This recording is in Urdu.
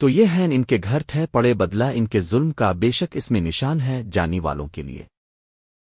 تو یہ ہیں ان کے گھر ٹھہ پڑے بدلہ ان کے ظلم کا بے شک اس میں نشان ہے جانی والوں کے لیے۔